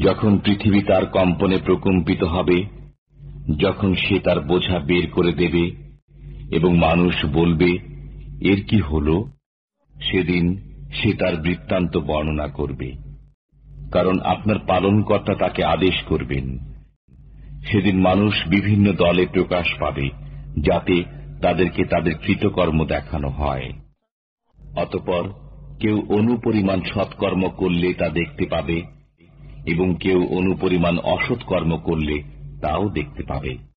যখন পৃথিবী তার কম্পনে প্রকম্পিত হবে, যখন সে তার বোঝা বের করে দেবে এবং মানুষ বলবে, এর কি হল? সেদিন সে তার বৃত্তান্ত বর্ণনা করবে। কারণ আপনার পালনকর্তা তাকে আদেশ করবেন। সেদিন মানুষ বিভিন্ন দলে প্রকাশ পাবে, যাতে তাদেরকে তাদের কৃতকর্ম দেখানো হয়। অতপর কেউ অনুপরিমাণ সৎকর্ম করলে তা দেখতে পাবে এবং কেউ অনুপরিমাণ অসৎকর্ম করলে তাও দেখতে পাবে।